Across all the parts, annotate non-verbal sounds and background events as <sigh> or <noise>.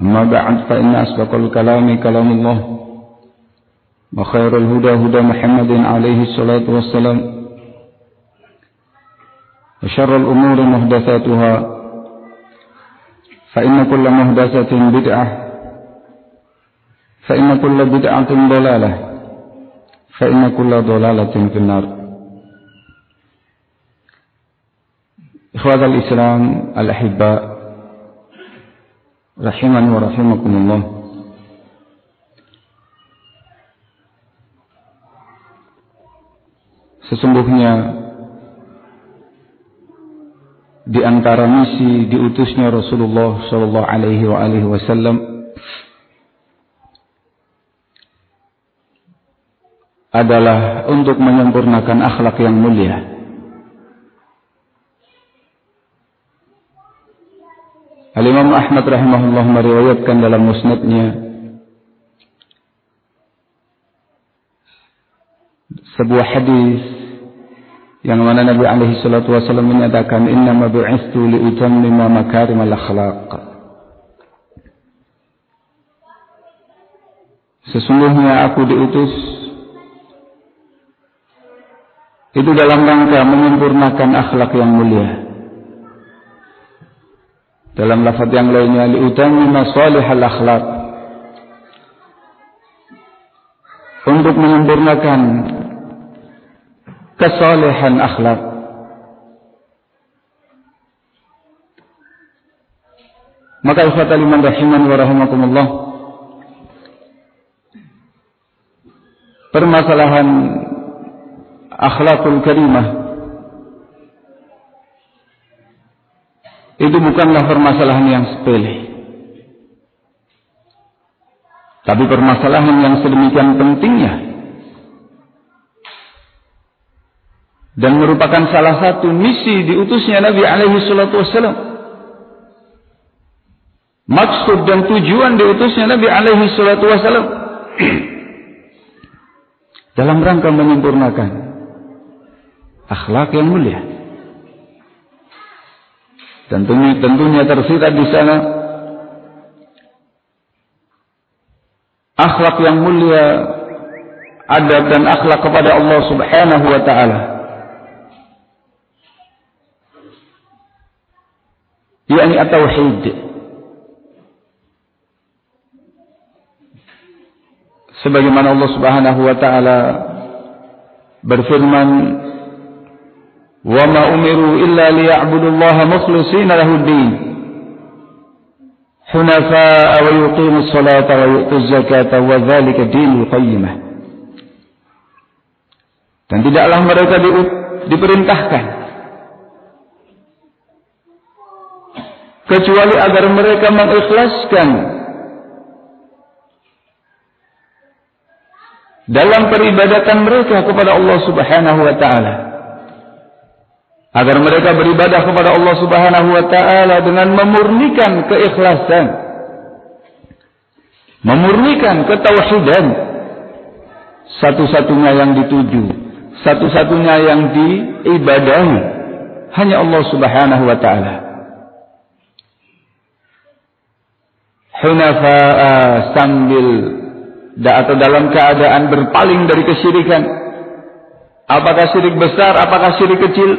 أما بعد فإن أسبق الكلام كلام الله وخير الهدى هدى محمد عليه الصلاة والسلام وشر الأمور محدثاتها فإن كل محدثة بدعة فإن كل بدعة ضلالة فإن كل ضلالة في النار. إخوة الإسلام الأحباء rahimani wa rahimakumullah Sesungguhnya di antara misi diutusnya Rasulullah sallallahu alaihi wa alihi wasallam adalah untuk menyempurnakan akhlak yang mulia. Al-Imam Ahmad rahimahullah meriwayatkan dalam musnadnya sebuah hadis yang mana Nabi alaihi salatu wasallam menyatakan inna ma bu'istu li utammima makarimal akhlaq Sesungguhnya aku diutus itu dalam rangka menyempurnakan akhlak yang mulia. Dalam lafaz yang lainnya liutamima salihal akhlak. Untuk menyempurnakan kesalehan akhlak. Maka ikhwatal iman rahiman wa rahimakumullah. Permasalahan akhlakul karimah itu bukanlah permasalahan yang sepele. Tapi permasalahan yang sedemikian pentingnya dan merupakan salah satu misi diutusnya Nabi alaihi salatu wasallam. Maksud dan tujuan diutusnya Nabi alaihi salatu wasallam <clears throat> dalam rangka menyempurnakan akhlak yang mulia. Tentunya, tentunya tersirat di sana akhlak yang mulia, adab dan akhlak kepada Allah Subhanahu wa taala. yakni at-tauhid. Sebagaimana Allah Subhanahu wa taala berfirman illa liya'budullaha mukhlishina lahu din. Hunafa'a wa yuqimus salata wa yu'tuz zakata wa dzalika dinul qayyimah. Dan tidaklah mereka di, diperintahkan. Kecuali agar mereka mengikhlaskan dalam peribadatan mereka kepada Allah Subhanahu wa taala agar mereka beribadah kepada Allah Subhanahu wa taala dengan memurnikan keikhlasan memurnikan ketauhidan. Satu-satunya yang dituju satu-satunya yang diibadahi hanya Allah Subhanahu wa taala. Hunafa'a sambil atau dalam keadaan berpaling dari kesyirikan. Apakah syirik besar apakah syirik kecil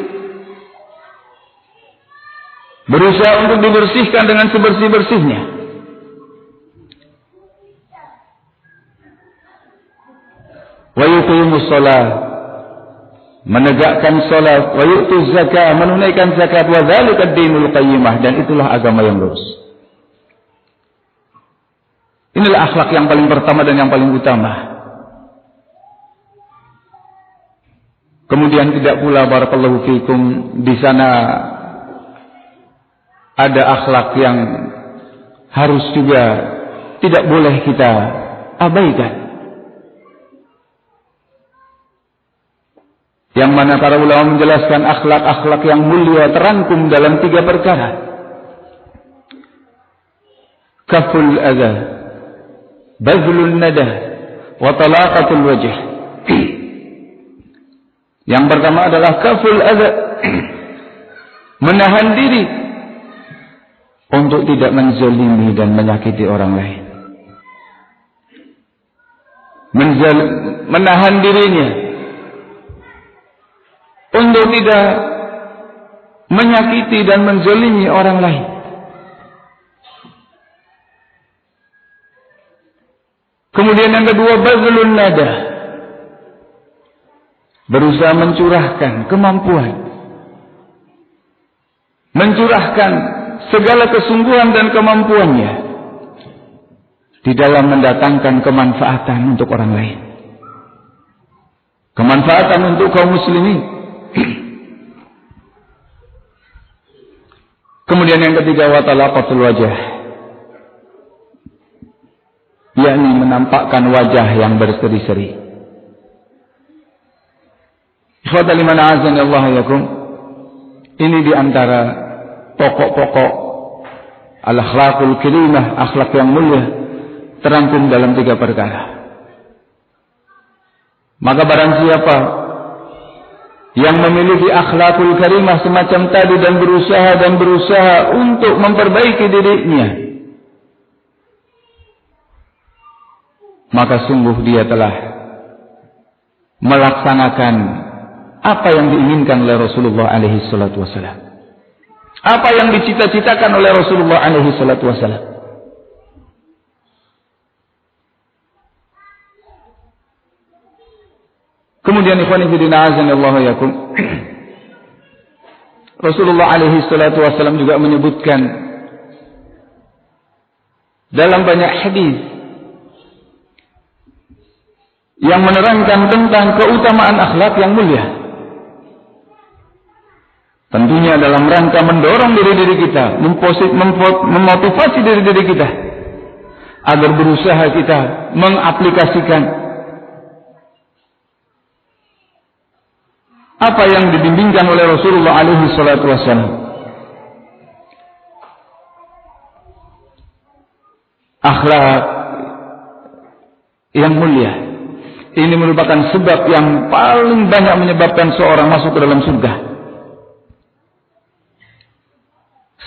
berusaha untuk dibersihkan dengan sebersih-bersihnya. Wa yuqimus shalah menegakkan salat. Wa yu'tuz zakah. Menunaikan zakat. Wa dzalika dinul qayyimah. Dan itulah agama yang lurus. Inilah akhlak yang paling pertama dan yang paling utama. Kemudian tidak pula barakallahu fikum di sana ada akhlak yang harus juga tidak boleh kita abaikan Yang mana para ulama menjelaskan akhlak-akhlak yang mulia terangkum dalam tiga perkara. Kaful adha, bazlul nada, wa talaqatul wajh. Yang pertama adalah kaful adha, <clears throat> menahan diri untuk tidak menzalimi dan menyakiti orang lain. Menzal, menahan dirinya untuk tidak menyakiti dan menzolimi orang lain. Kemudian yang kedua, bazlun nada. Berusaha mencurahkan kemampuan. Mencurahkan segala kesungguhan dan kemampuannya. Di dalam mendatangkan kemanfaatan untuk orang lain. Kemanfaatan untuk kaum muslimin. <clears throat> Kemudian yang ketiga watalaqatul wajah. yakni menampakkan wajah yang berseri-seri. Ikhwatal liman azan Allah yakum. Ini di antara pokok-pokok al-akhlaqul karimah, akhlak yang mulia terangkum dalam tiga perkara. Maka barang siapa yang memiliki akhlakul karimah semacam tadi dan berusaha dan berusaha untuk memperbaiki dirinya maka sungguh dia telah melaksanakan apa yang diinginkan oleh Rasulullah alaihi salatu wasallam apa yang dicita-citakan oleh Rasulullah alaihi salatu wasallam Kemudian ikhwan fillah azanallahu yakum. <clears throat> Rasulullah alaihi salatu wasallam juga menyebutkan dalam banyak hadis yang menerangkan tentang keutamaan akhlak yang mulia. Tentunya dalam rangka mendorong diri-diri kita, memotivasi diri-diri kita agar berusaha kita mengaplikasikan apa yang dibimbingkan oleh Rasulullah alaihi salatu wasallam. Akhlak yang mulia. Ini merupakan sebab yang paling banyak menyebabkan seorang masuk ke dalam surga.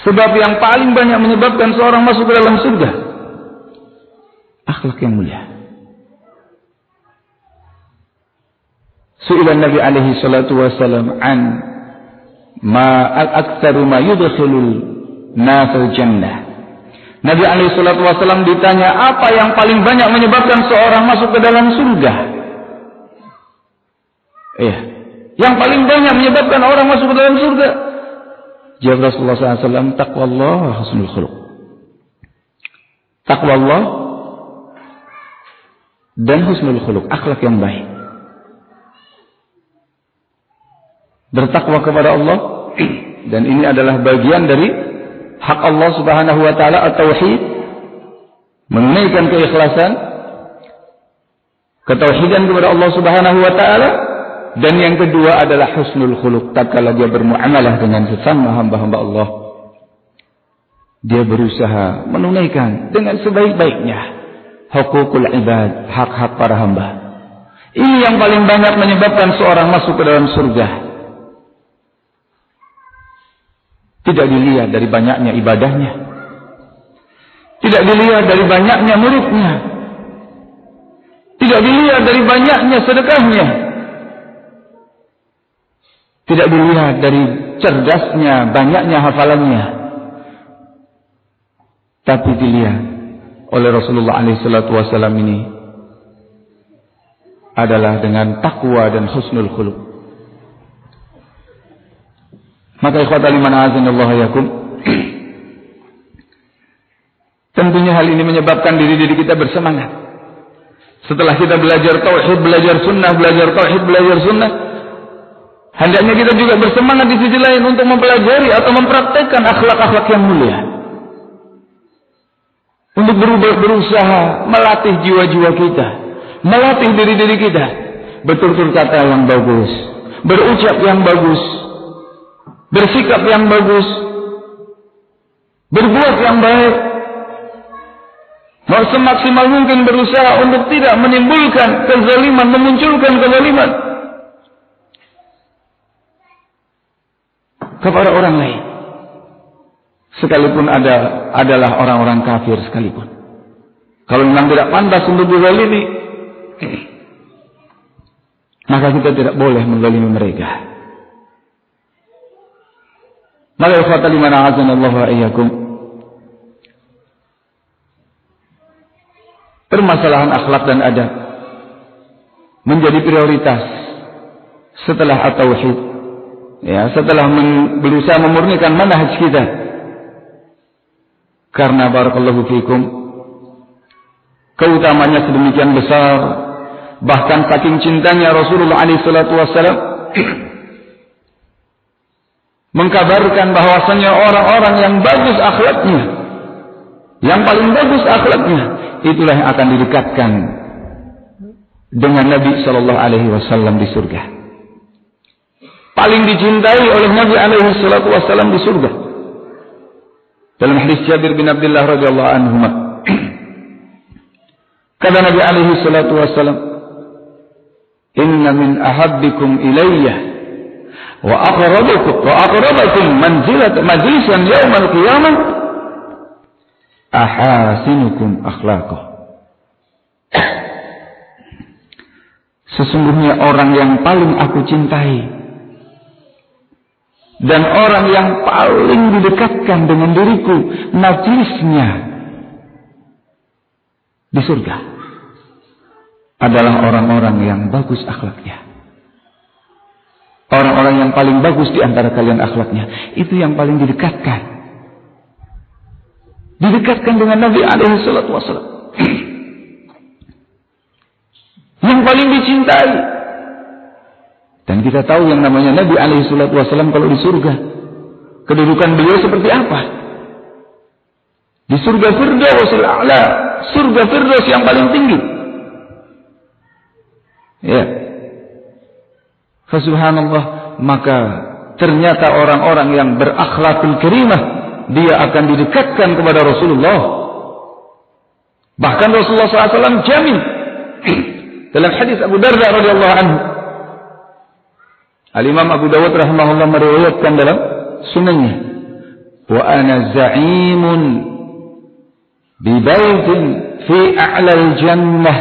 Sebab yang paling banyak menyebabkan seorang masuk ke dalam surga. Akhlak yang mulia. Su'ila Nabi alaihi salatu wasallam an ma al-aktsaru ma yudkhilul nasal jannah. Nabi alaihi salatu wasallam ditanya apa yang paling banyak menyebabkan seorang masuk ke dalam surga? Iya. Yang paling banyak menyebabkan orang masuk ke dalam surga. Jawab Rasulullah SAW, takwa Allah husnul khuluq. Takwa Allah dan husnul khuluq, akhlak yang baik. bertakwa kepada Allah <clears throat> dan ini adalah bagian dari hak Allah Subhanahu wa taala at-tauhid menunaikan keikhlasan ketauhidan kepada Allah Subhanahu wa taala dan yang kedua adalah husnul khuluq tatkala dia bermuamalah dengan sesama hamba-hamba Allah dia berusaha menunaikan dengan sebaik-baiknya hukukul ibad, hak-hak para hamba. Ini yang paling banyak menyebabkan seorang masuk ke dalam surga. Tidak dilihat dari banyaknya ibadahnya. Tidak dilihat dari banyaknya muridnya. Tidak dilihat dari banyaknya sedekahnya. Tidak dilihat dari cerdasnya, banyaknya hafalannya. Tapi dilihat oleh Rasulullah SAW ini adalah dengan takwa dan husnul khuluq. Maka ikhwatal iman azanallahu yakum. <clears throat> Tentunya hal ini menyebabkan diri-diri kita bersemangat. Setelah kita belajar tauhid, belajar sunnah, belajar tauhid, belajar sunnah, hendaknya kita juga bersemangat di sisi lain untuk mempelajari atau mempraktekkan akhlak-akhlak yang mulia. Untuk berubah berusaha melatih jiwa-jiwa kita, melatih diri-diri kita, betul-betul kata yang bagus, berucap yang bagus, bersikap yang bagus, berbuat yang baik, mau semaksimal mungkin berusaha untuk tidak menimbulkan kezaliman, memunculkan kezaliman kepada orang lain. Sekalipun ada adalah orang-orang kafir sekalipun. Kalau memang tidak pantas untuk dizalimi, maka kita tidak boleh menzalimi mereka. Maka ikhwata liman a'azanallahu wa iyyakum. Permasalahan akhlak dan adab menjadi prioritas setelah at-tauhid. Ya, setelah berusaha memurnikan manhaj kita. Karena barakallahu fikum keutamanya sedemikian besar bahkan saking cintanya Rasulullah alaihi salatu wasallam <clears throat> mengkabarkan bahwasanya orang-orang yang bagus akhlaknya, yang paling bagus akhlaknya, itulah yang akan didekatkan dengan Nabi Shallallahu Alaihi Wasallam di surga. Paling dicintai oleh Nabi Alaihi Wasallam di surga. Dalam hadis Jabir bin Abdullah radhiyallahu anhu, <clears throat> kata Nabi Alaihi Wasallam, Inna min ahabbikum ilayya wa aqrabukum wa aqrabakum manzilat majlisan yaumal qiyamah ahasinukum akhlaqah <clears throat> Sesungguhnya orang yang paling aku cintai dan orang yang paling didekatkan dengan diriku majlisnya di surga adalah orang-orang yang bagus akhlaknya. Orang-orang yang paling bagus di antara kalian akhlaknya. Itu yang paling didekatkan. Didekatkan dengan Nabi alaihi salatu wasallam. <clears throat> yang paling dicintai. Dan kita tahu yang namanya Nabi alaihi salatu wasallam kalau di surga. Kedudukan beliau seperti apa? Di surga Firdausil A'la, surga Firdaus yang paling tinggi. Ya. Fasubhanallah, maka ternyata orang-orang yang berakhlakul karimah dia akan didekatkan kepada Rasulullah. Bahkan Rasulullah SAW jamin <clears throat> dalam hadis Abu Darda radhiyallahu anhu. Al Imam Abu Dawud rahimahullah meriwayatkan dalam sunannya, wa ana za'imun bi baitin fi a'la al-jannah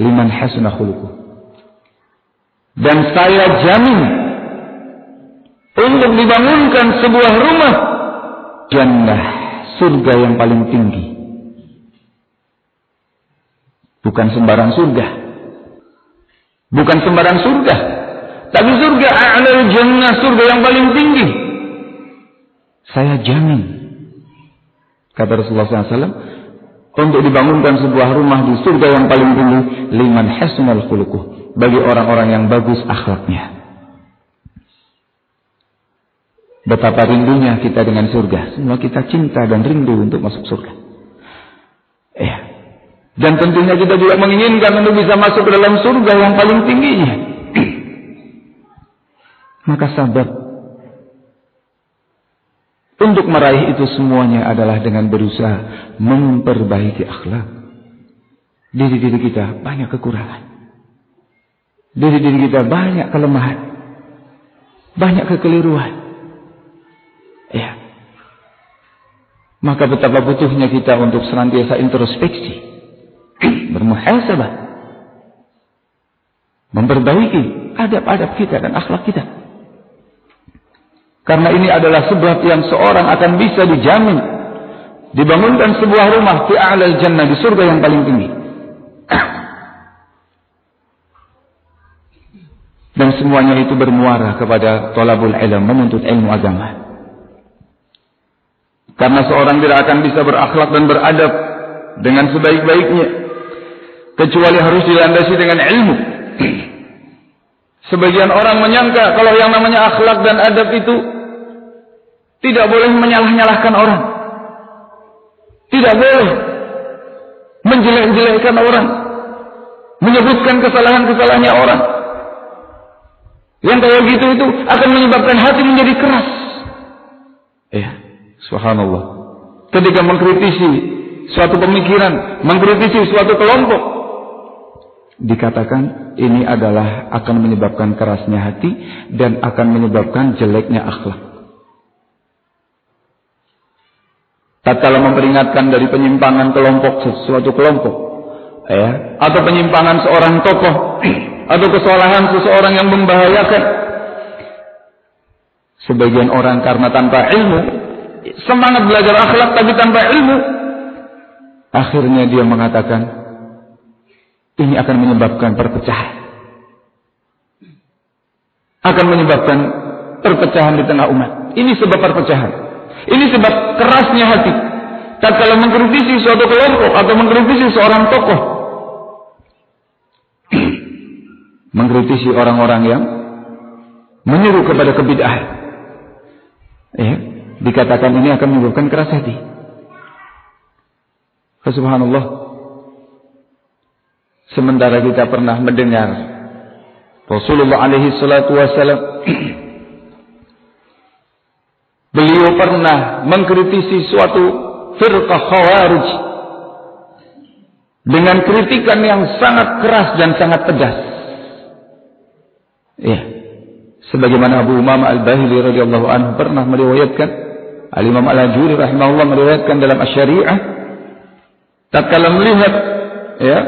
liman hasuna khuluquh. Dan saya jamin untuk dibangunkan sebuah rumah jannah surga yang paling tinggi. Bukan sembarang surga. Bukan sembarang surga. Tapi surga a'lal jannah, surga yang paling tinggi. Saya jamin. Kata Rasulullah SAW, untuk dibangunkan sebuah rumah di surga yang paling tinggi, liman hasnal khuluquh bagi orang-orang yang bagus akhlaknya. Betapa rindunya kita dengan surga. Semua kita cinta dan rindu untuk masuk surga. Eh, dan tentunya kita juga menginginkan untuk bisa masuk ke dalam surga yang paling tingginya. Maka sabar. Untuk meraih itu semuanya adalah dengan berusaha memperbaiki akhlak. Diri-diri kita banyak kekurangan. Diri-diri kita banyak kelemahan. Banyak kekeliruan. Ya. Maka betapa butuhnya kita untuk senantiasa introspeksi. <clears throat> Bermuhasabah. Memperbaiki adab-adab kita dan akhlak kita. Karena ini adalah sebab yang seorang akan bisa dijamin dibangunkan sebuah rumah di a'lal jannah di surga yang paling tinggi. <clears throat> Dan semuanya itu bermuara kepada tolabul ilm, menuntut ilmu agama. Karena seorang tidak akan bisa berakhlak dan beradab dengan sebaik-baiknya kecuali harus dilandasi dengan ilmu. <clears throat> Sebagian orang menyangka kalau yang namanya akhlak dan adab itu tidak boleh menyalah-nyalahkan orang. Tidak boleh menjelek-jelekkan orang. Menyebutkan kesalahan-kesalahannya orang. Yang kayak gitu itu akan menyebabkan hati menjadi keras. Ya, subhanallah. Ketika mengkritisi suatu pemikiran, mengkritisi suatu kelompok, dikatakan ini adalah akan menyebabkan kerasnya hati dan akan menyebabkan jeleknya akhlak. tatkala memperingatkan dari penyimpangan kelompok sesuatu kelompok ya atau penyimpangan seorang tokoh <clears throat> atau kesalahan seseorang yang membahayakan sebagian orang karena tanpa ilmu semangat belajar akhlak tapi tanpa ilmu akhirnya dia mengatakan ini akan menyebabkan perpecahan akan menyebabkan perpecahan di tengah umat ini sebab perpecahan ini sebab kerasnya hati. kalau mengkritisi suatu kelompok atau mengkritisi seorang tokoh. <clears throat> mengkritisi orang-orang yang menyuruh kepada kebid'ahan. Ya, dikatakan ini akan menyebabkan keras hati. Subhanallah. Sementara kita pernah mendengar Rasulullah alaihi salatu wasallam <clears throat> Beliau pernah mengkritisi suatu firqah khawarij dengan kritikan yang sangat keras dan sangat tegas. Ya. Sebagaimana Abu Umama Al-Bahili radhiyallahu anhu pernah meriwayatkan, Al-Imam Al-Ajuri rahimahullah meriwayatkan dalam Asy-Syari'ah tatkala melihat ya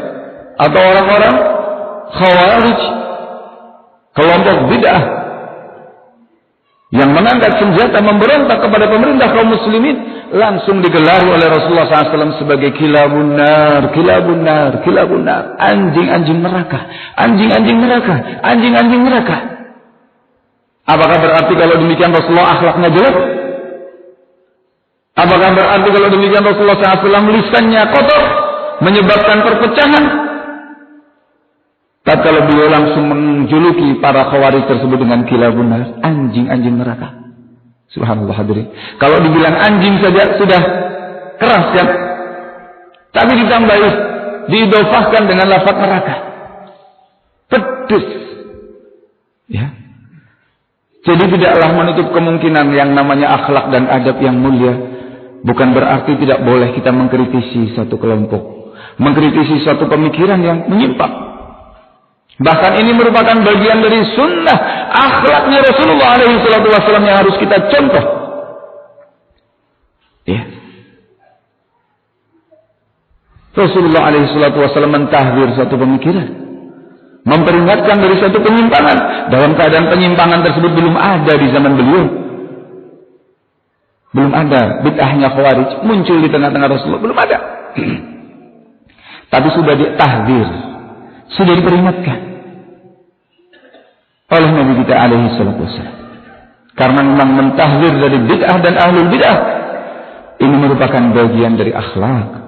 atau orang-orang khawarij kelompok bid'ah yang mengangkat senjata memberontak kepada pemerintah kaum muslimin langsung digelari oleh Rasulullah SAW sebagai kilabun nar, kilabun nar, kilabun nar, anjing-anjing neraka, anjing-anjing neraka, anjing-anjing neraka. Apakah berarti kalau demikian Rasulullah akhlaknya jelek? Apakah berarti kalau demikian Rasulullah SAW lisannya kotor, menyebabkan perpecahan, Tatkala beliau langsung menjuluki para khawarij tersebut dengan kilabunar, anjing-anjing neraka. Subhanallah hadirin. Kalau dibilang anjing saja sudah keras kan? Tapi ditambahi, diidofahkan dengan lafaz neraka. Pedes. Ya. Jadi tidaklah menutup kemungkinan yang namanya akhlak dan adab yang mulia. Bukan berarti tidak boleh kita mengkritisi satu kelompok. Mengkritisi suatu pemikiran yang menyimpang. Bahkan ini merupakan bagian dari sunnah akhlaknya Rasulullah alaihi wasallam yang harus kita contoh. Ya. Rasulullah alaihi wasallam mentahdir satu pemikiran. Memperingatkan dari satu penyimpangan. Dalam keadaan penyimpangan tersebut belum ada di zaman beliau. Belum ada bid'ahnya khawarij muncul di tengah-tengah Rasulullah. Belum ada. <clears throat> Tapi sudah ditahdir sudah diperingatkan oleh Nabi kita alaihi salatu wasallam. Karena memang mentahdir dari bid'ah dan ahlul bid'ah ini merupakan bagian dari akhlak.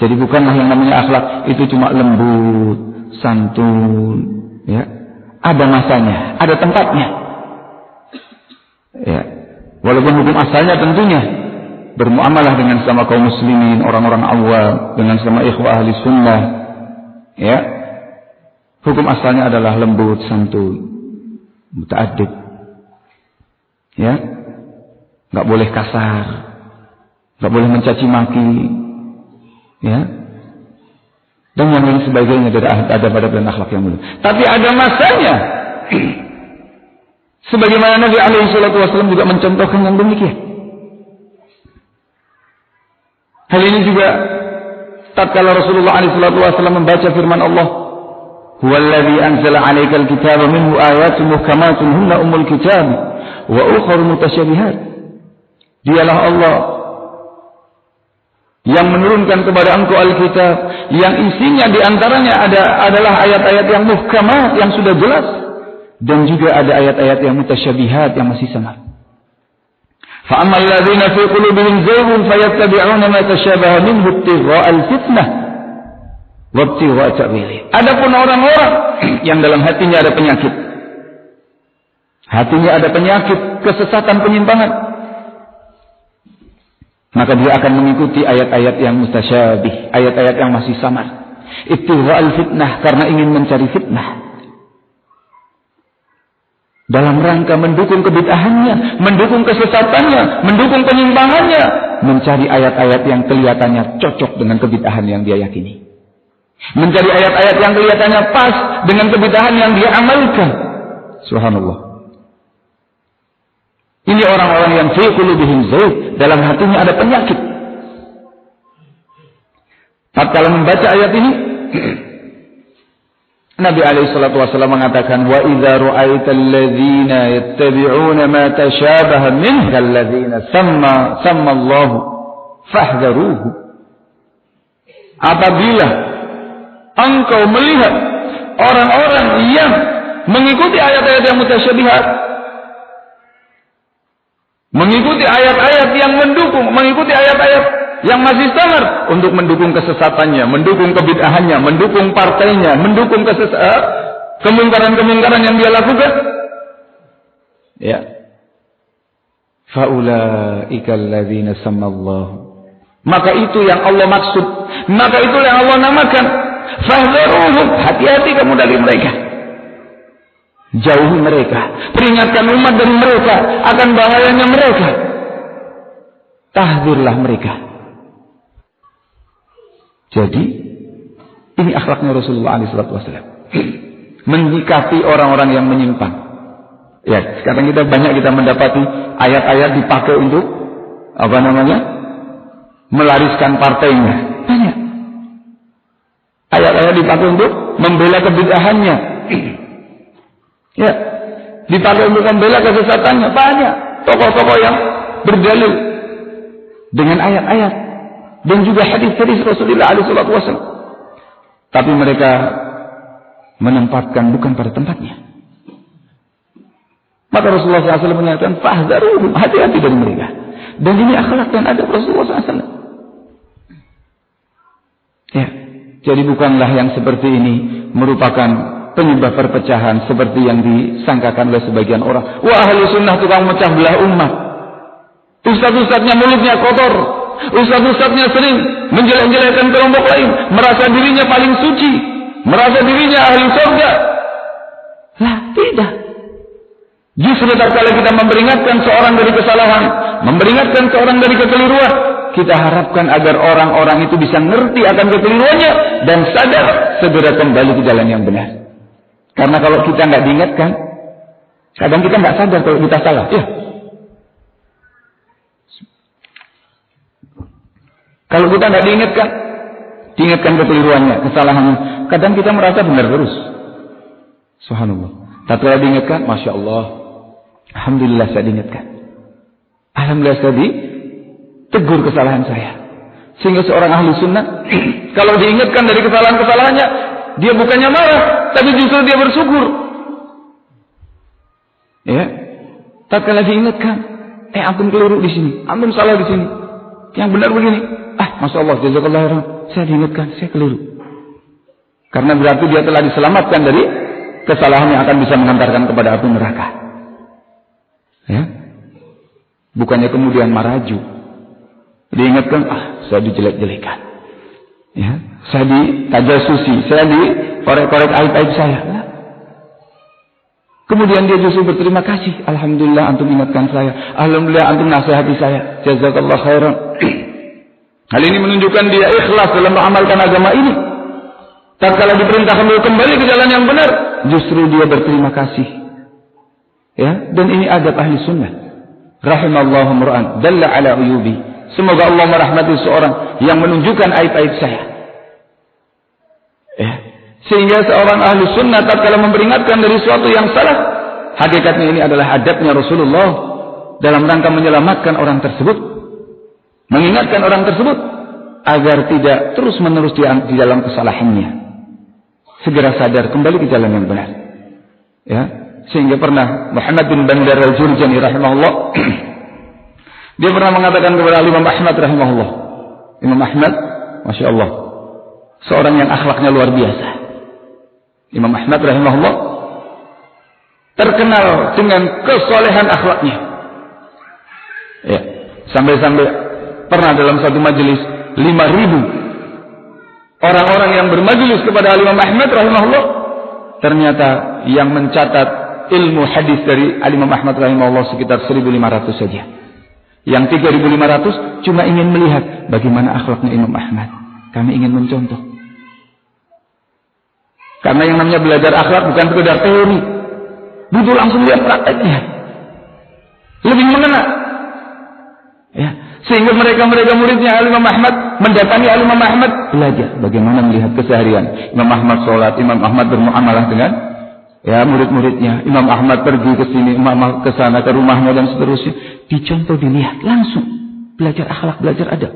Jadi bukanlah yang namanya akhlak itu cuma lembut, santun, ya. Ada masanya, ada tempatnya. Ya. Walaupun hukum asalnya tentunya bermuamalah dengan sama kaum muslimin, orang-orang awam, dengan sama ikhwah ahli sunnah, Ya. Hukum asalnya adalah lembut, santun, muta'addib. Ya. Enggak boleh kasar. Enggak boleh mencaci maki. Ya. Dan yang lain sebagainya dari adab-adab dan akhlak yang mulia. Tapi ada masanya. <clears throat> Sebagaimana Nabi alaihi salatu wasallam juga mencontohkan yang demikian. Hal ini juga tatkala Rasulullah wasallam membaca firman Allah, "Huwallazi anzala 'alaikal kitaba minhu ayatun muhkamatun hunna ummul kitab wa ukhra mutasyabihat." Dialah Allah yang menurunkan kepada engkau Alkitab yang isinya di antaranya ada adalah ayat-ayat yang muhkamat yang sudah jelas dan juga ada ayat-ayat yang mutasyabihat yang masih samar. فأما الذين في قلوبهم زيغ فيتبعون ما تشابه منه ابتغاء الفتنة وابتغاء تأويله. Adapun orang-orang yang dalam hatinya ada penyakit. Hatinya ada penyakit, kesesatan, penyimpangan. Maka dia akan mengikuti ayat-ayat yang mustasyabih, ayat-ayat yang masih samar. Ibtigha'al fitnah karena ingin mencari fitnah dalam rangka mendukung kebid'ahannya, mendukung kesesatannya, mendukung penyimpangannya, mencari ayat-ayat yang kelihatannya cocok dengan kebid'ahan yang dia yakini. Mencari ayat-ayat yang kelihatannya pas dengan kebid'ahan yang dia amalkan. Subhanallah. Ini orang-orang yang fi qulubihim zaid, dalam hatinya ada penyakit. Tatkala membaca ayat ini, <clears throat> Nabi alaihi salatu wasallam mengatakan wa idza ra'aital ladzina yattabi'una ma tashabaha minhu alladzina samma samma Allah fahdharuhu Apabila engkau melihat orang-orang yang mengikuti ayat-ayat yang mutasyabihat mengikuti ayat-ayat yang mendukung mengikuti ayat-ayat yang masih samar untuk mendukung kesesatannya, mendukung kebid'ahannya, mendukung partainya, mendukung kesesat eh, kemungkaran-kemungkaran yang dia lakukan. Ya. Faulaika alladzina samallahu. Maka itu yang Allah maksud, maka itu yang Allah namakan. Fahdharuhum, hati-hati kamu dari mereka. Jauhi mereka, peringatkan umat dari mereka akan bahayanya mereka. Tahdirlah mereka. Jadi ini akhlaknya Rasulullah SAW. <clears throat> Menyikapi orang-orang yang menyimpang. Ya, sekarang kita banyak kita mendapati ayat-ayat dipakai untuk apa namanya? melariskan partainya. Banyak. Ayat-ayat dipakai untuk membela kebid'ahannya. <clears throat> ya, dipakai untuk membela kesesatannya. Banyak tokoh-tokoh yang berdalil dengan ayat-ayat dan juga hadis-hadis Rasulullah SAW. Tapi mereka menempatkan bukan pada tempatnya. Maka Rasulullah SAW menyatakan, Fahdaruhum, hati-hati dari mereka. Dan ini akhlak dan adab Rasulullah SAW. Ya, jadi bukanlah yang seperti ini merupakan penyebab perpecahan seperti yang disangkakan oleh sebagian orang. Wah ahli sunnah tukang mecah belah umat. Ustaz-ustaznya mulutnya kotor, Ustaz-ustaznya sering menjelek-jelekkan kelompok lain, merasa dirinya paling suci, merasa dirinya ahli surga. Lah, tidak. Justru tatkala kita memperingatkan seorang dari kesalahan, memperingatkan seorang dari kekeliruan, kita harapkan agar orang-orang itu bisa ngerti akan kekeliruannya dan sadar segera kembali ke jalan yang benar. Karena kalau kita nggak diingatkan, kadang kita nggak sadar kalau kita salah. Ya, Kalau kita tidak diingatkan, diingatkan kekeliruannya, kesalahannya. Kadang kita merasa benar terus. Subhanallah. Tapi kalau diingatkan, Masya Allah. Alhamdulillah saya diingatkan. Alhamdulillah saya ditegur kesalahan saya. Sehingga seorang ahli sunnah, <clears throat> kalau diingatkan dari kesalahan-kesalahannya, dia bukannya marah, tapi justru dia bersyukur. Ya, tak kalah diingatkan, eh ampun keliru di sini, ampun salah di sini, yang benar begini. Masya Allah, jazakallah Saya diingatkan, saya keliru. Karena berarti dia telah diselamatkan dari kesalahan yang akan bisa mengantarkan kepada api neraka. Ya. Bukannya kemudian maraju. Diingatkan, ah, saya dijelek-jelekan. Ya, saya ditajasusi, saya dikorek-korek aib-aib saya. Kemudian dia justru berterima kasih. Alhamdulillah antum ingatkan saya. Alhamdulillah antum nasihati saya. Jazakallah khairan. <clears throat> Hal ini menunjukkan dia ikhlas dalam mengamalkan agama ini. Tak kala diperintahkan untuk kembali ke jalan yang benar, justru dia berterima kasih. Ya, dan ini adab ahli sunnah. Rahimallahu mur'an dalla ala uyubi. Semoga Allah merahmati seorang yang menunjukkan aib-aib saya. Ya. Sehingga seorang ahli sunnah tak kala memperingatkan dari sesuatu yang salah, hakikatnya ini adalah adabnya Rasulullah dalam rangka menyelamatkan orang tersebut, mengingatkan orang tersebut agar tidak terus menerus di, di dalam kesalahannya segera sadar kembali ke jalan yang benar. Ya, sehingga pernah Muhammad bin Bandar al-Jurjani rahimahullah <clears throat> dia pernah mengatakan kepada Imam Ahmad rahimahullah. Imam Ahmad, masya Allah, seorang yang akhlaknya luar biasa. Imam Ahmad rahimahullah terkenal dengan kesolehan akhlaknya. Ya, sampai-sampai pernah dalam satu majelis lima ribu orang-orang yang bermajelis kepada Imam Ahmad rahimahullah ternyata yang mencatat ilmu hadis dari Imam Ahmad rahimahullah sekitar 1500 saja. Yang 3500 cuma ingin melihat bagaimana akhlaknya Imam Ahmad. Kami ingin mencontoh. Karena yang namanya belajar akhlak bukan sekedar teori. Butuh langsung lihat prakteknya. Lebih mengena. Ya, sehingga mereka-mereka muridnya Imam Ahmad mendatangi Imam Ahmad belajar bagaimana melihat keseharian. Imam Ahmad sholat, Imam Ahmad bermuamalah dengan ya murid-muridnya. Imam Ahmad pergi ke sini, Imam Ahmad ke sana ke rumahnya dan seterusnya. Dicontoh dilihat langsung belajar akhlak, belajar adab.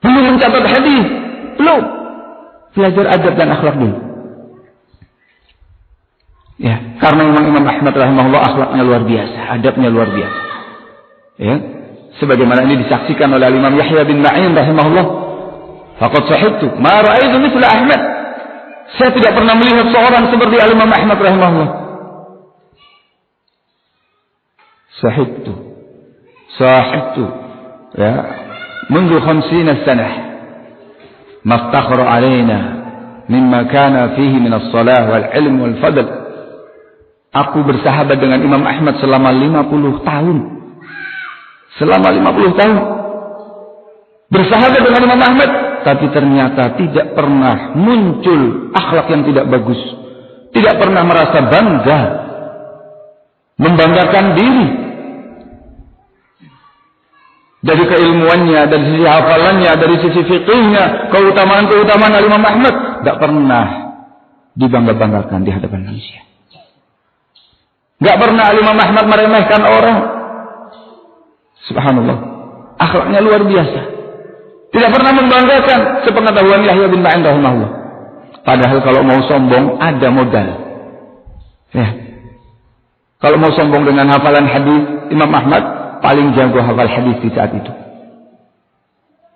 Belum mencatat hadis, belum. Belajar adab dan akhlak dulu. Ya, karena memang Imam Ahmad rahimahullah akhlaknya luar biasa, adabnya luar biasa. Ya, sebagaimana ini disaksikan oleh Imam Yahya bin Ma'in rahimahullah faqad sahibtu ma ra'aitu mithla Ahmad saya tidak pernah melihat seorang seperti Imam Ahmad rahimahullah sahibtu sahibtu ya منذ خمسين سنة ما افتخر علينا مما كان فيه من الصلاة والعلم والفضل Aku bersahabat dengan Imam Ahmad selama 50 tahun selama 50 tahun bersahabat dengan Imam Ahmad tapi ternyata tidak pernah muncul akhlak yang tidak bagus tidak pernah merasa bangga membanggakan diri dari keilmuannya, dari sisi hafalannya, dari sisi fikihnya, keutamaan-keutamaan Imam Ahmad tidak pernah dibangga-banggakan di hadapan manusia. Tidak pernah Imam Ahmad meremehkan orang. Subhanallah. Akhlaknya luar biasa. Tidak pernah membanggakan sepengetahuan Yahya bin Ma'in rahimahullah. Padahal kalau mau sombong ada modal. Ya. Kalau mau sombong dengan hafalan hadis Imam Ahmad paling jago hafal hadis di saat itu.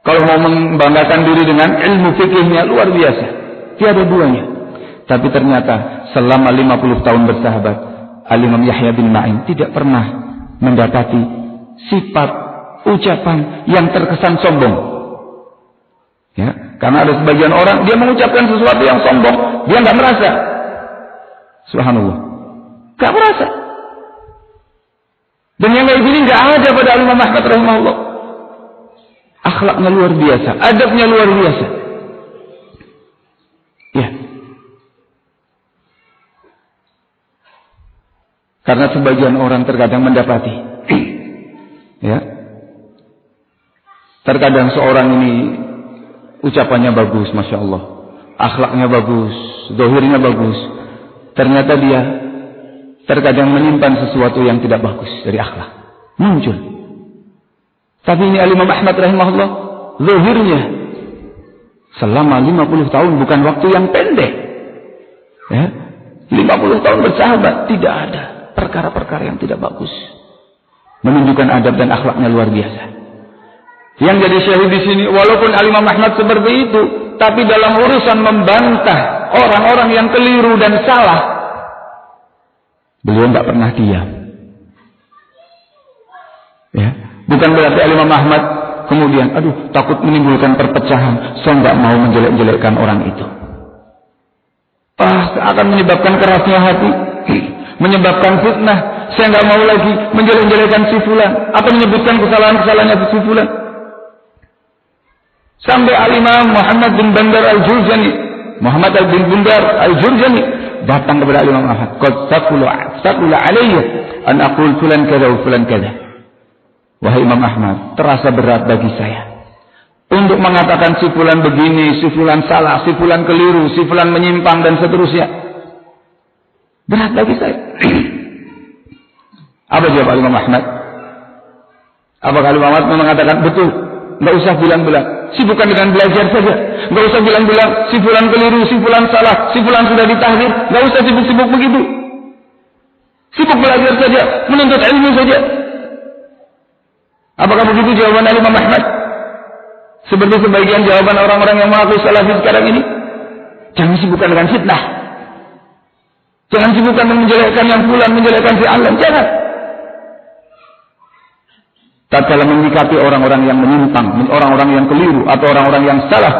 Kalau mau membanggakan diri dengan ilmu fikihnya luar biasa. Tiada duanya. Tapi ternyata selama 50 tahun bersahabat, Al-Imam Yahya bin Ma'in tidak pernah mendapati sifat ucapan yang terkesan sombong. Ya, karena ada sebagian orang dia mengucapkan sesuatu yang sombong, dia nggak merasa. Subhanallah. Nggak merasa. Dan yang kayak gini nggak ada pada Imam Ahmad rahimahullah. Akhlaknya luar biasa, adabnya luar biasa. Ya. Karena sebagian orang terkadang mendapati Ya. Terkadang seorang ini ucapannya bagus, masya Allah, akhlaknya bagus, dohirnya bagus. Ternyata dia terkadang menyimpan sesuatu yang tidak bagus dari akhlak. Muncul. Tapi ini Imam Ahmad rahimahullah, dohirnya selama 50 tahun bukan waktu yang pendek. Ya. 50 tahun bersahabat tidak ada perkara-perkara yang tidak bagus menunjukkan adab dan akhlaknya luar biasa. Yang jadi syahid di sini, walaupun Alimah Ahmad seperti itu, tapi dalam urusan membantah orang-orang yang keliru dan salah, beliau tidak pernah diam. Ya, bukan berarti Alimah Ahmad kemudian, aduh takut menimbulkan perpecahan, saya nggak mau menjelek-jelekkan orang itu. Ah, akan menyebabkan kerasnya hati, menyebabkan fitnah, saya nggak mau lagi menjelek-jelekan si fulan atau menyebutkan kesalahan-kesalahannya si fulan. Sampai Al-Imam Muhammad bin Bandar Al-Juzani Muhammad bin Bundar al-Jurjani datang kepada Imam Ahmad. Qad taqulu alayya an aqul fulan kada fulan kada. Wahai Imam Ahmad, terasa berat bagi saya untuk mengatakan si fulan begini, si fulan salah, si fulan keliru, si fulan menyimpang dan seterusnya. Berat bagi saya. Apa jawab Imam Ahmad? Apakah Imam Ahmad mengatakan betul? Enggak usah bilang-bilang. Sibukkan dengan belajar saja. Enggak usah bilang-bilang si fulan keliru, si fulan salah, si fulan sudah ditahdir. Enggak usah sibuk-sibuk begitu. Sibuk belajar saja, menuntut ilmu saja. Apakah begitu jawaban Imam Ahmad? Seperti sebagian jawaban orang-orang yang mengaku salafi sekarang ini. Jangan sibukkan dengan fitnah. Jangan sibukkan menjelekkan yang pulang, menjelekkan si Allah. Jangan. Tatkala menyikapi orang-orang yang menyimpang, orang-orang yang keliru atau orang-orang yang salah,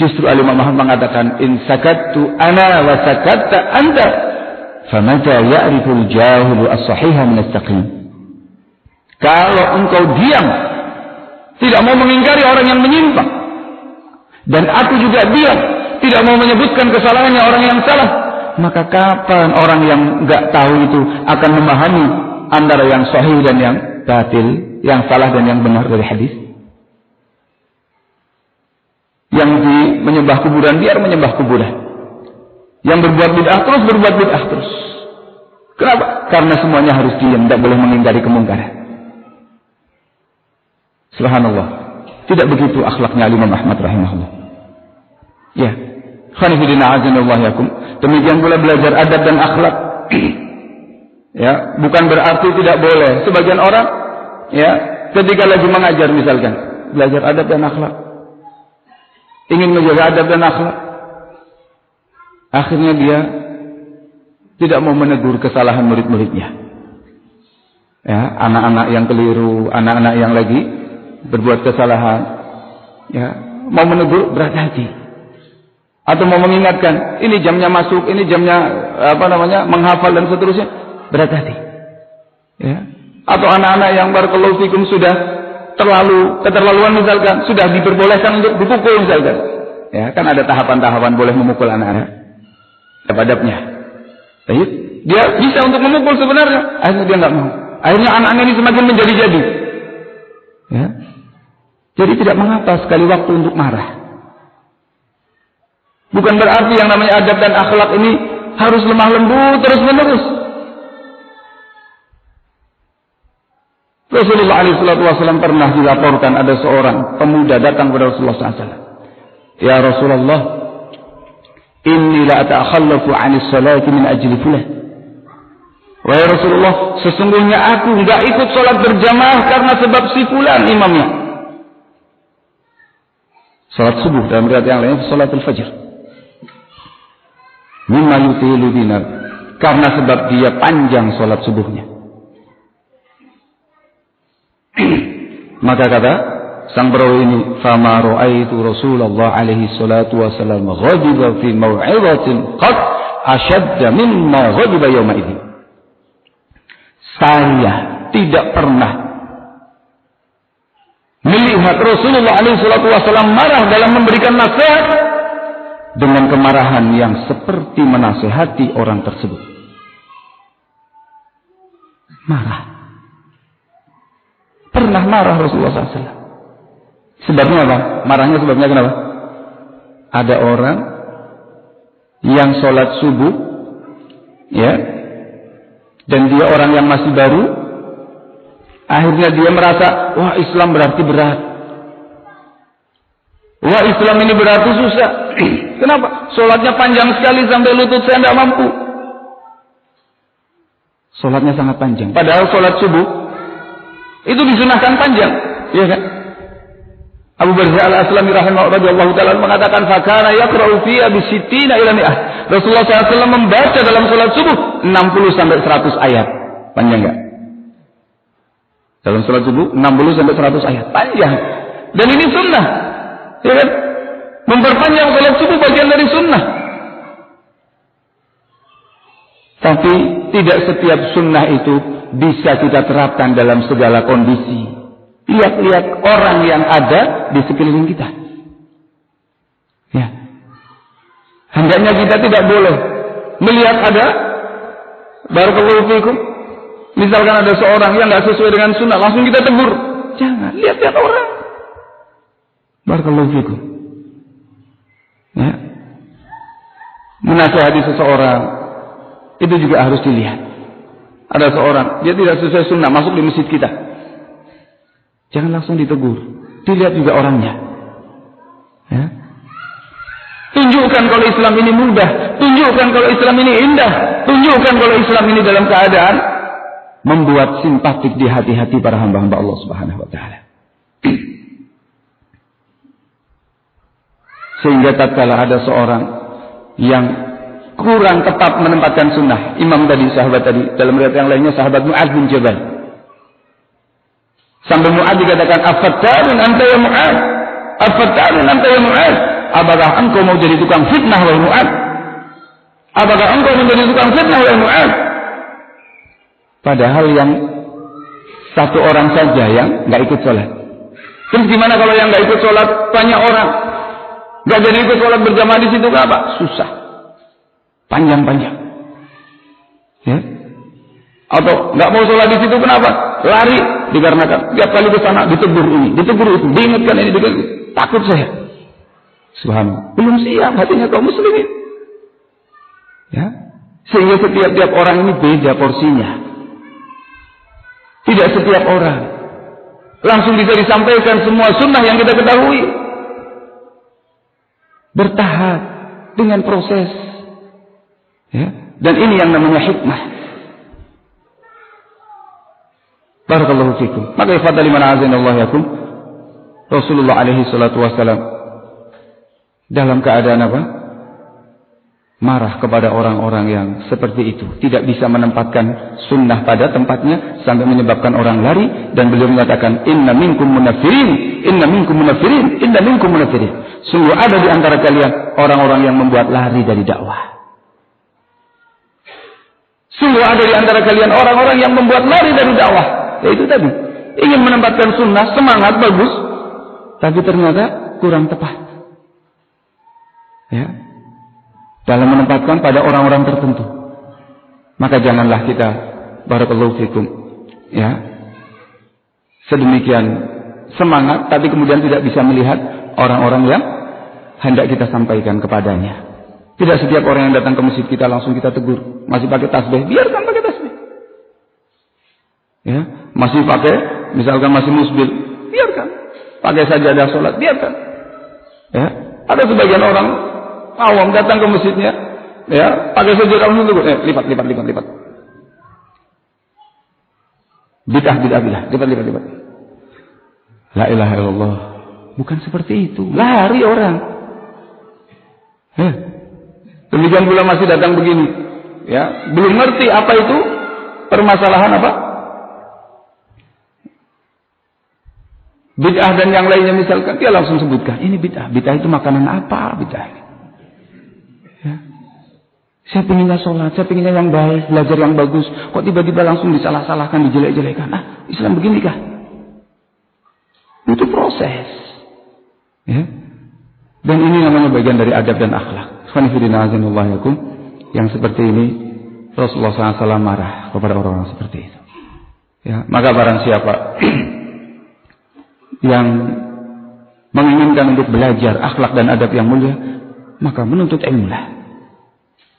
justru Ali Muhammad mengatakan, "In sakattu ana wa sakatta anta, famata ya'riful jahilu as-sahiha min as-saqim." Kalau engkau diam tidak mau mengingkari orang yang menyimpang. Dan aku juga diam, tidak mau menyebutkan kesalahannya orang yang salah. Maka kapan orang yang nggak tahu itu akan memahami antara yang sahih dan yang batil, yang salah dan yang benar dari hadis? Yang di menyembah kuburan biar menyembah kuburan. Yang berbuat bid'ah terus berbuat bid'ah terus. Kenapa? Karena semuanya harus diam, tidak boleh mengingkari kemungkaran. Subhanallah. Tidak begitu akhlaknya Imam Ahmad rahimahullah. Ya. Khanifidina azanallah yakum. Demikian pula belajar adab dan akhlak. <clears throat> ya, bukan berarti tidak boleh. Sebagian orang ya, ketika lagi mengajar misalkan, belajar adab dan akhlak. Ingin menjaga adab dan akhlak. Akhirnya dia tidak mau menegur kesalahan murid-muridnya. Ya, anak-anak yang keliru, anak-anak yang lagi berbuat kesalahan, ya, mau menegur berhati-hati. Atau mau mengingatkan, ini jamnya masuk, ini jamnya apa namanya menghafal dan seterusnya, berhati-hati. Ya. Atau anak-anak yang barakallahu sudah terlalu keterlaluan misalkan, sudah diperbolehkan untuk dipukul misalkan. Ya, kan ada tahapan-tahapan boleh memukul anak-anak. Adabnya. Baik, dia bisa untuk memukul sebenarnya, akhirnya dia nggak mau. Akhirnya anak-anak ini semakin menjadi-jadi. Ya. Jadi tidak mengapa sekali waktu untuk marah. Bukan berarti yang namanya adab dan akhlak ini harus lemah lembut terus menerus. Rasulullah SAW pernah dilaporkan ada seorang pemuda datang kepada Rasulullah SAW. Ya Rasulullah, inni la ta'akhallafu 'anis salati min ajli fulan. Wahai Rasulullah, sesungguhnya aku enggak ikut sholat berjamaah karena sebab si fulan imamnya. Salat subuh dalam riwayat yang lain salatul fajr. Mimma yutilu bina karena sebab dia panjang salat subuhnya. <clears throat> Maka kata sang perawi ini, "Fama ra'aitu Rasulullah alaihi salatu wasallam ghadiba fi mau'izatin qad ashadda mimma ghadiba yawma idin." Saya tidak pernah melihat Rasulullah SAW marah dalam memberikan nasihat dengan kemarahan yang seperti menasehati orang tersebut. Marah. Pernah marah Rasulullah SAW. Sebabnya apa? Marahnya sebabnya kenapa? Ada orang yang sholat subuh, ya, dan dia orang yang masih baru, Akhirnya dia merasa, wah Islam berarti berat. Wah Islam ini berarti susah. <clears throat> Kenapa? Sholatnya panjang sekali sampai lutut saya tidak mampu. Sholatnya sangat panjang. Padahal sholat subuh itu disunahkan panjang. Iya kan? Abu Bakar al-Aslami rahimahullah taala mengatakan fakana yaqra'u fiha bi sittina ila mi'ah. Rasulullah SAW membaca dalam sholat subuh 60 sampai 100 ayat. Panjang enggak? Dalam sholat subuh 60 sampai 100 ayat. Panjang. Dan ini sunnah. Ya kan? Memperpanjang sholat subuh bagian dari sunnah. Tapi tidak setiap sunnah itu bisa kita terapkan dalam segala kondisi. Lihat-lihat orang yang ada di sekeliling kita. Ya. Hendaknya kita tidak boleh melihat ada barakallahu fikum. Misalkan ada seorang yang nggak sesuai dengan sunnah, langsung kita tegur. Jangan, lihat-lihat orang. Barakallahu fikum. Ya. Seseorang itu juga harus dilihat. Ada seorang, dia tidak sesuai sunnah, masuk di masjid kita. Jangan langsung ditegur. Dilihat juga orangnya. Ya. Tunjukkan kalau Islam ini mudah. Tunjukkan kalau Islam ini indah. Tunjukkan kalau Islam ini dalam keadaan membuat simpatik di hati-hati para hamba-hamba Allah Subhanahu wa taala. <clears throat> Sehingga tatkala ada seorang yang kurang tepat menempatkan sunnah, imam tadi, sahabat tadi, dalam riwayat yang lainnya sahabat Mu'ad bin Jabal. Sampai Mu'ad dikatakan, "Afattarun anta ya Mu'ad? Afattarun anta ya Mu'ad? Apakah engkau mau jadi tukang fitnah wahai Mu'ad? Apakah engkau mau jadi tukang fitnah wahai Mu'ad?" Padahal yang satu orang saja yang nggak ikut sholat. Terus gimana kalau yang nggak ikut sholat banyak orang? Nggak jadi ikut sholat berjamaah di situ apa? Susah. Panjang-panjang. Ya. Atau nggak mau sholat di situ kenapa? Lari dikarenakan tiap kali ke sana ditegur ini, ditegur itu, diingatkan ini, ditegur. takut saya. Subhanallah. Belum siap hatinya kaum muslimin. Ya. Sehingga setiap tiap orang ini beda porsinya. Tidak setiap orang langsung bisa disampaikan semua sunnah yang kita ketahui bertahap dengan proses. Ya. Dan ini yang namanya hikmah. Barakallahu fikum. Maka ifadali mana Allah yakum. Rasulullah alaihi salatu wassalam dalam keadaan apa? marah kepada orang-orang yang seperti itu. Tidak bisa menempatkan sunnah pada tempatnya sampai menyebabkan orang lari dan beliau mengatakan inna minkum munafirin, inna minkum munafirin, inna minkum munafirin. Sungguh ada di antara kalian orang-orang yang membuat lari dari dakwah. Sungguh ada di antara kalian orang-orang yang membuat lari dari dakwah. Yaitu tadi, ingin menempatkan sunnah, semangat bagus, tapi ternyata kurang tepat. Ya, dalam menempatkan pada orang-orang tertentu. Maka janganlah kita barakallahu fikum ya sedemikian semangat tapi kemudian tidak bisa melihat orang-orang yang hendak kita sampaikan kepadanya. Tidak setiap orang yang datang ke masjid kita langsung kita tegur. Masih pakai tasbih, biarkan pakai tasbih. Ya, masih pakai misalkan masih musbil, biarkan. Pakai saja ada sholat, biarkan. Ya, ada sebagian orang awam datang ke masjidnya, ya, pakai sejadah dulu, eh, lipat, lipat, lipat, lipat. Bidah, bidah, bidah, lipat, lipat, lipat. La ilaha illallah. Bukan seperti itu. Lari orang. Eh. Demikian pula masih datang begini. Ya, belum ngerti apa itu permasalahan apa? Bid'ah dan yang lainnya misalkan dia langsung sebutkan ini bid'ah. Bid'ah itu makanan apa? Bid'ah ini. Saya pinginnya sholat, saya pinginnya yang baik, belajar yang bagus. Kok tiba-tiba langsung disalah-salahkan, dijelek-jelekan? Ah, Islam begini kah? Itu proses. Ya. Dan ini namanya bagian dari adab dan akhlak. Yang seperti ini Rasulullah SAW marah kepada orang-orang seperti itu. Ya, maka barang siapa <clears throat> yang menginginkan untuk belajar akhlak dan adab yang mulia, maka menuntut ilmu lah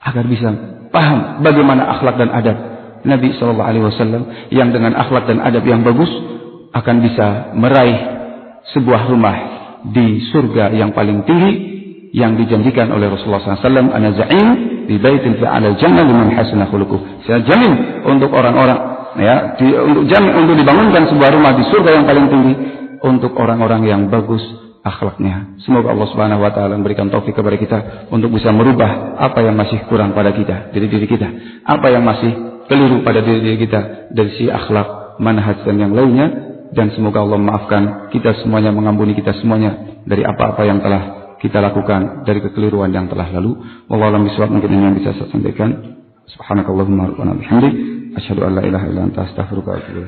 agar bisa paham bagaimana akhlak dan adab Nabi Shallallahu Alaihi Wasallam yang dengan akhlak dan adab yang bagus akan bisa meraih sebuah rumah di surga yang paling tinggi yang dijanjikan oleh Rasulullah SAW ana za'im di baitin fi alal jannah liman hasana khuluquh saya jamin untuk orang-orang ya di, untuk jamin untuk dibangunkan sebuah rumah di surga yang paling tinggi untuk orang-orang yang bagus akhlaknya. Semoga Allah Subhanahu wa taala memberikan taufik kepada kita untuk bisa merubah apa yang masih kurang pada kita, dari diri kita. Apa yang masih keliru pada diri, diri kita dari si akhlak, manhaj dan yang lainnya dan semoga Allah memaafkan kita semuanya, mengampuni kita semuanya dari apa-apa yang telah kita lakukan dari kekeliruan yang telah lalu. Wallahu a'lam bishawab mungkin yang bisa saya sampaikan. Subhanakallahumma wa bihamdik asyhadu an la ilaha illa anta astaghfiruka wa atubu